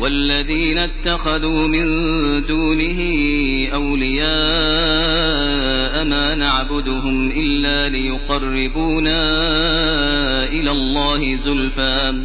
والذين اتخذوا من دونه أولياء ما نعبدهم إلا ليقربونا إلى الله زلفى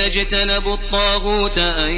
اجتنبوا الطاغوت أن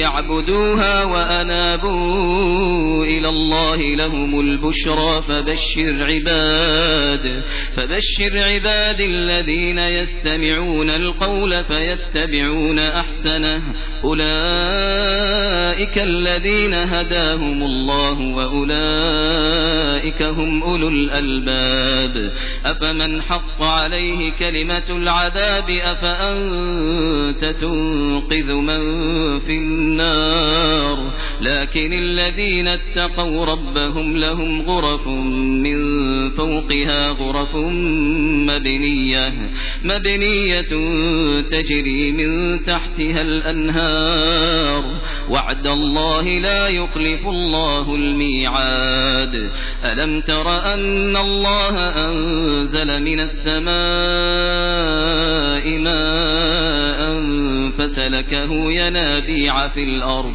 يعبدوها وأنابوا إلى الله لهم البشرى فبشر عباد فبشر عباد الذين يستمعون القول فيتبعون أحسنه. أولئك الذين هداهم الله وأولئك هم أولو الألباب. أفمن حق عليه كلمة العذاب أفأنت تنقذ من في النار؟ لكن الذين اتقوا ربهم لهم غرف من فوقها غرف مبنية مبنية تجري من تحتها الأنهار وعد الله لا يخلف الله الميعاد ألم تر أن الله أنزل من السماء ماء فسلكه ينابيع في الأرض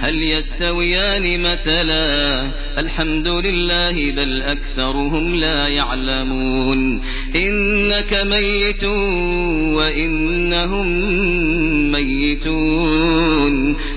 هل يستويان مثلا؟ الحمد لله بل أكثرهم لا يعلمون. إنك ميت وإنهم ميتون.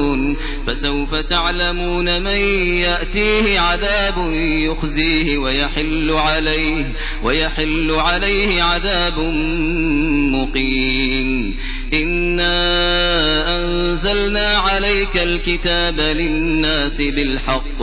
يعملون فسوف تعلمون من يأتيه عذاب يخزيه ويحل عليه ويحل عليه عذاب مقيم. إنا أنزلنا عليك الكتاب للناس بالحق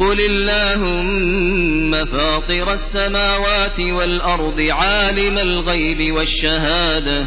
قل اللهم فاطر السماوات والأرض عالم الغيب والشهادة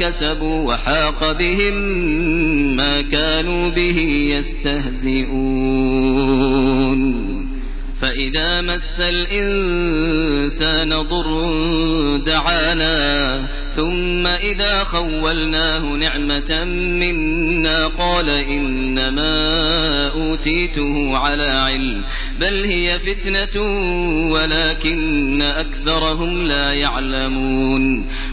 كسبوا وحاق بهم ما كانوا به يستهزئون. فإذا مس الإنسان ضر دعانا ثم إذا خولناه نعمة منا قال إنما أوتيته على علم بل هي فتنة ولكن أكثرهم لا يعلمون.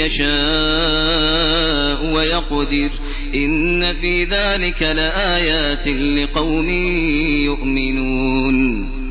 يشاء ويقدر إن في ذلك لآيات لقوم يؤمنون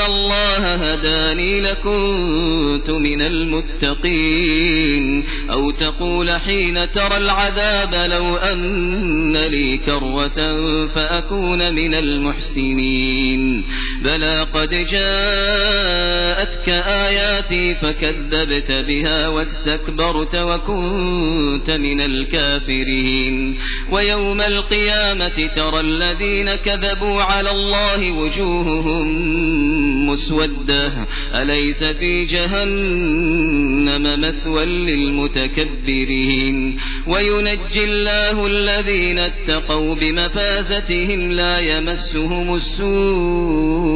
الله هداني لكنت من المتقين أو تقول حين ترى العذاب لو أن لي كروة فأكون من المحسنين بلى قد جاءتك آياتي فكذبت بها واستكبرت وكنت من الكافرين. ويوم القيامة ترى الذين كذبوا على الله وجوههم مسودة. أليس في جهنم مثوى للمتكبرين؟ وينجي الله الذين اتقوا بمفازتهم لا يمسهم السوء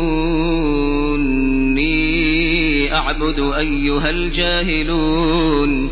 أعبد أيها الجاهلون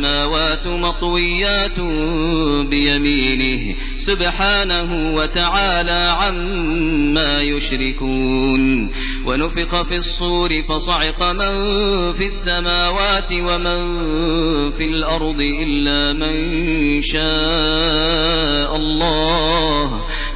والسماوات مطويات بيمينه سبحانه وتعالى عما يشركون. ونفق في الصور فصعق من في السماوات ومن في الأرض إلا من شاء الله.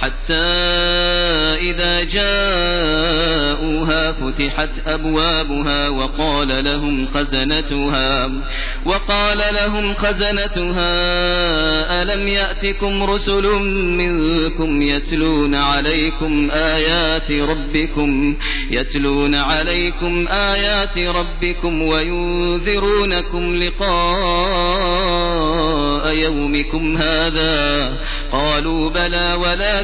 حتى إذا جاءوها فتحت أبوابها وقال لهم خزنتها وقال لهم خزنتها ألم يأتكم رسل منكم يتلون عليكم آيات ربكم يتلون عليكم آيات ربكم وينذرونكم لقاء يومكم هذا؟ قالوا بلى